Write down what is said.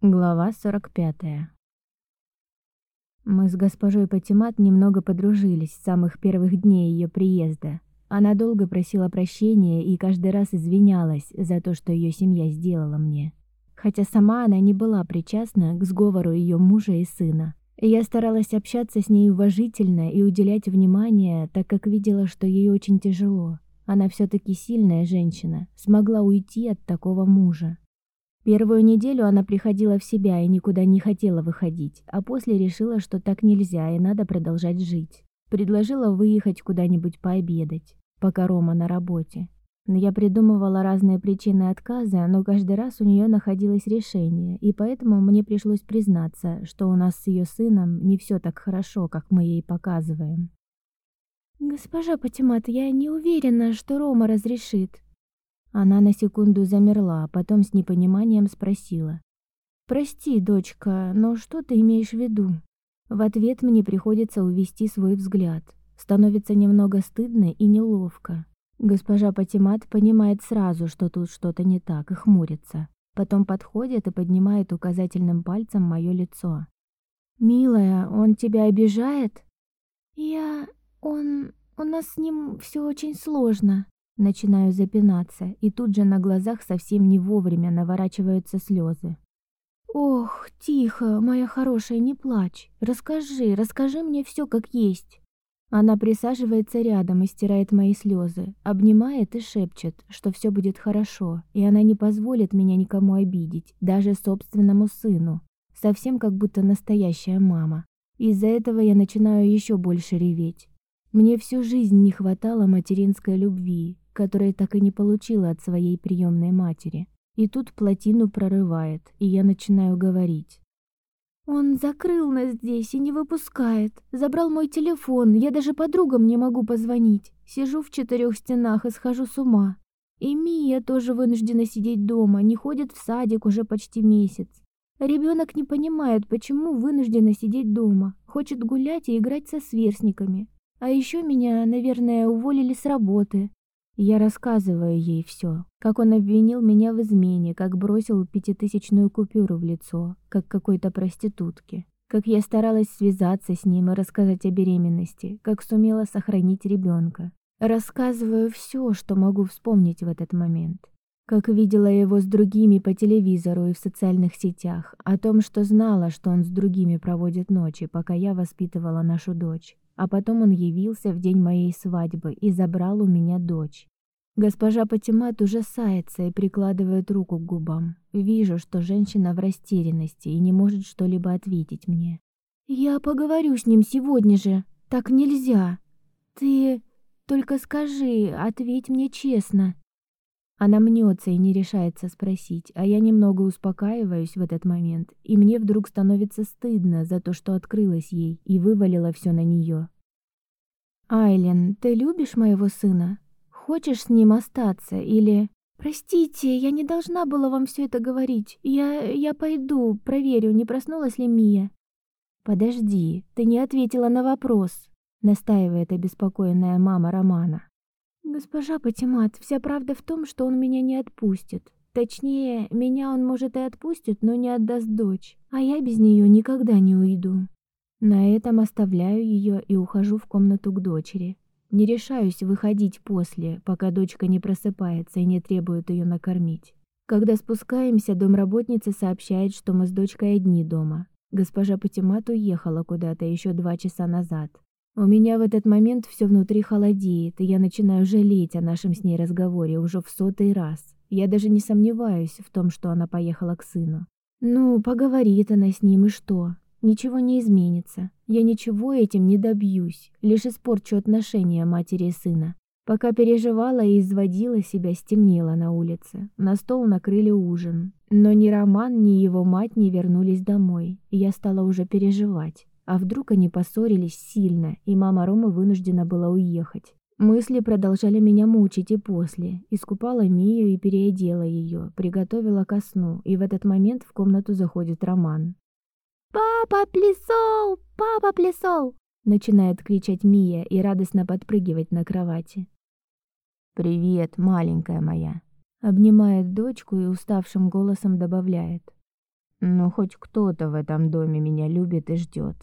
Глава 45. Мы с госпожой Патимат немного подружились с самых первых дней ее приезда. Она долго просила прощения и каждый раз извинялась за то, что ее семья сделала мне. Хотя сама она не была причастна к сговору ее мужа и сына. Я старалась общаться с ней уважительно и уделять внимание, так как видела, что ей очень тяжело. Она все таки сильная женщина, смогла уйти от такого мужа. Первую неделю она приходила в себя и никуда не хотела выходить, а после решила, что так нельзя и надо продолжать жить. Предложила выехать куда-нибудь пообедать, пока Рома на работе. Но я придумывала разные причины отказа, но каждый раз у нее находилось решение, и поэтому мне пришлось признаться, что у нас с ее сыном не все так хорошо, как мы ей показываем. «Госпожа Патимат, я не уверена, что Рома разрешит», она на секунду замерла, а потом с непониманием спросила. «Прости, дочка, но что ты имеешь в виду?» В ответ мне приходится увести свой взгляд. Становится немного стыдно и неловко. Госпожа Патимат понимает сразу, что тут что-то не так, и хмурится. Потом подходит и поднимает указательным пальцем мое лицо. «Милая, он тебя обижает?» «Я... он... у нас с ним все очень сложно», Начинаю запинаться, и тут же на глазах совсем не вовремя наворачиваются слезы. «Ох, тихо, моя хорошая, не плачь. Расскажи, расскажи мне все как есть». Она присаживается рядом и стирает мои слезы, обнимает и шепчет, что все будет хорошо, и она не позволит меня никому обидеть, даже собственному сыну. Совсем как будто настоящая мама. Из-за этого я начинаю еще больше реветь. Мне всю жизнь не хватало материнской любви, которой так и не получила от своей приемной матери. И тут плотину прорывает, и я начинаю говорить. Он закрыл нас здесь и не выпускает. Забрал мой телефон, я даже подругам не могу позвонить. Сижу в четырех стенах и схожу с ума. И Мия тоже вынуждена сидеть дома, не ходит в садик уже почти месяц. Ребенок не понимает, почему вынуждена сидеть дома, хочет гулять и играть со сверстниками. А еще меня, наверное, уволили с работы. Я рассказываю ей все, как он обвинил меня в измене, как бросил пятитысячную купюру в лицо, как какой-то проститутке, как я старалась связаться с ним и рассказать о беременности, как сумела сохранить ребенка. Рассказываю все, что могу вспомнить в этот момент. Как видела его с другими по телевизору и в социальных сетях, о том, что знала, что он с другими проводит ночи, пока я воспитывала нашу дочь. А потом он явился в день моей свадьбы и забрал у меня дочь. Госпожа Патимат ужасается и прикладывает руку к губам. Вижу, что женщина в растерянности и не может что-либо ответить мне. «Я поговорю с ним сегодня же. Так нельзя. Ты только скажи, ответь мне честно». Она мнется и не решается спросить, а я немного успокаиваюсь в этот момент, и мне вдруг становится стыдно за то, что открылась ей и вывалила все на нее. «Айлен, ты любишь моего сына? Хочешь с ним остаться или...» «Простите, я не должна была вам все это говорить. Я... я пойду, проверю, не проснулась ли Мия». «Подожди, ты не ответила на вопрос», — настаивает обеспокоенная мама Романа. «Госпожа Патимат, вся правда в том, что он меня не отпустит. Точнее, меня он, может, и отпустит, но не отдаст дочь, а я без нее никогда не уйду». На этом оставляю ее и ухожу в комнату к дочери. Не решаюсь выходить после, пока дочка не просыпается и не требует ее накормить. Когда спускаемся, домработница сообщает, что мы с дочкой одни дома. Госпожа Патимат уехала куда-то еще два часа назад. У меня в этот момент все внутри холодеет, и я начинаю жалеть о нашем с ней разговоре уже в сотый раз. Я даже не сомневаюсь в том, что она поехала к сыну. Ну, поговорит она с ним, и что? Ничего не изменится. Я ничего этим не добьюсь, лишь испорчу отношения матери и сына. Пока переживала и изводила себя, стемнело на улице. На стол накрыли ужин. Но ни Роман, ни его мать не вернулись домой, я стала уже переживать. А вдруг они поссорились сильно, и мама Ромы вынуждена была уехать. Мысли продолжали меня мучить и после. Искупала Мию и переодела ее, приготовила ко сну, и в этот момент в комнату заходит Роман. «Папа плясол! Папа плясол!» Начинает кричать Мия и радостно подпрыгивать на кровати. «Привет, маленькая моя!» Обнимает дочку и уставшим голосом добавляет. Но хоть кто-то в этом доме меня любит и ждет.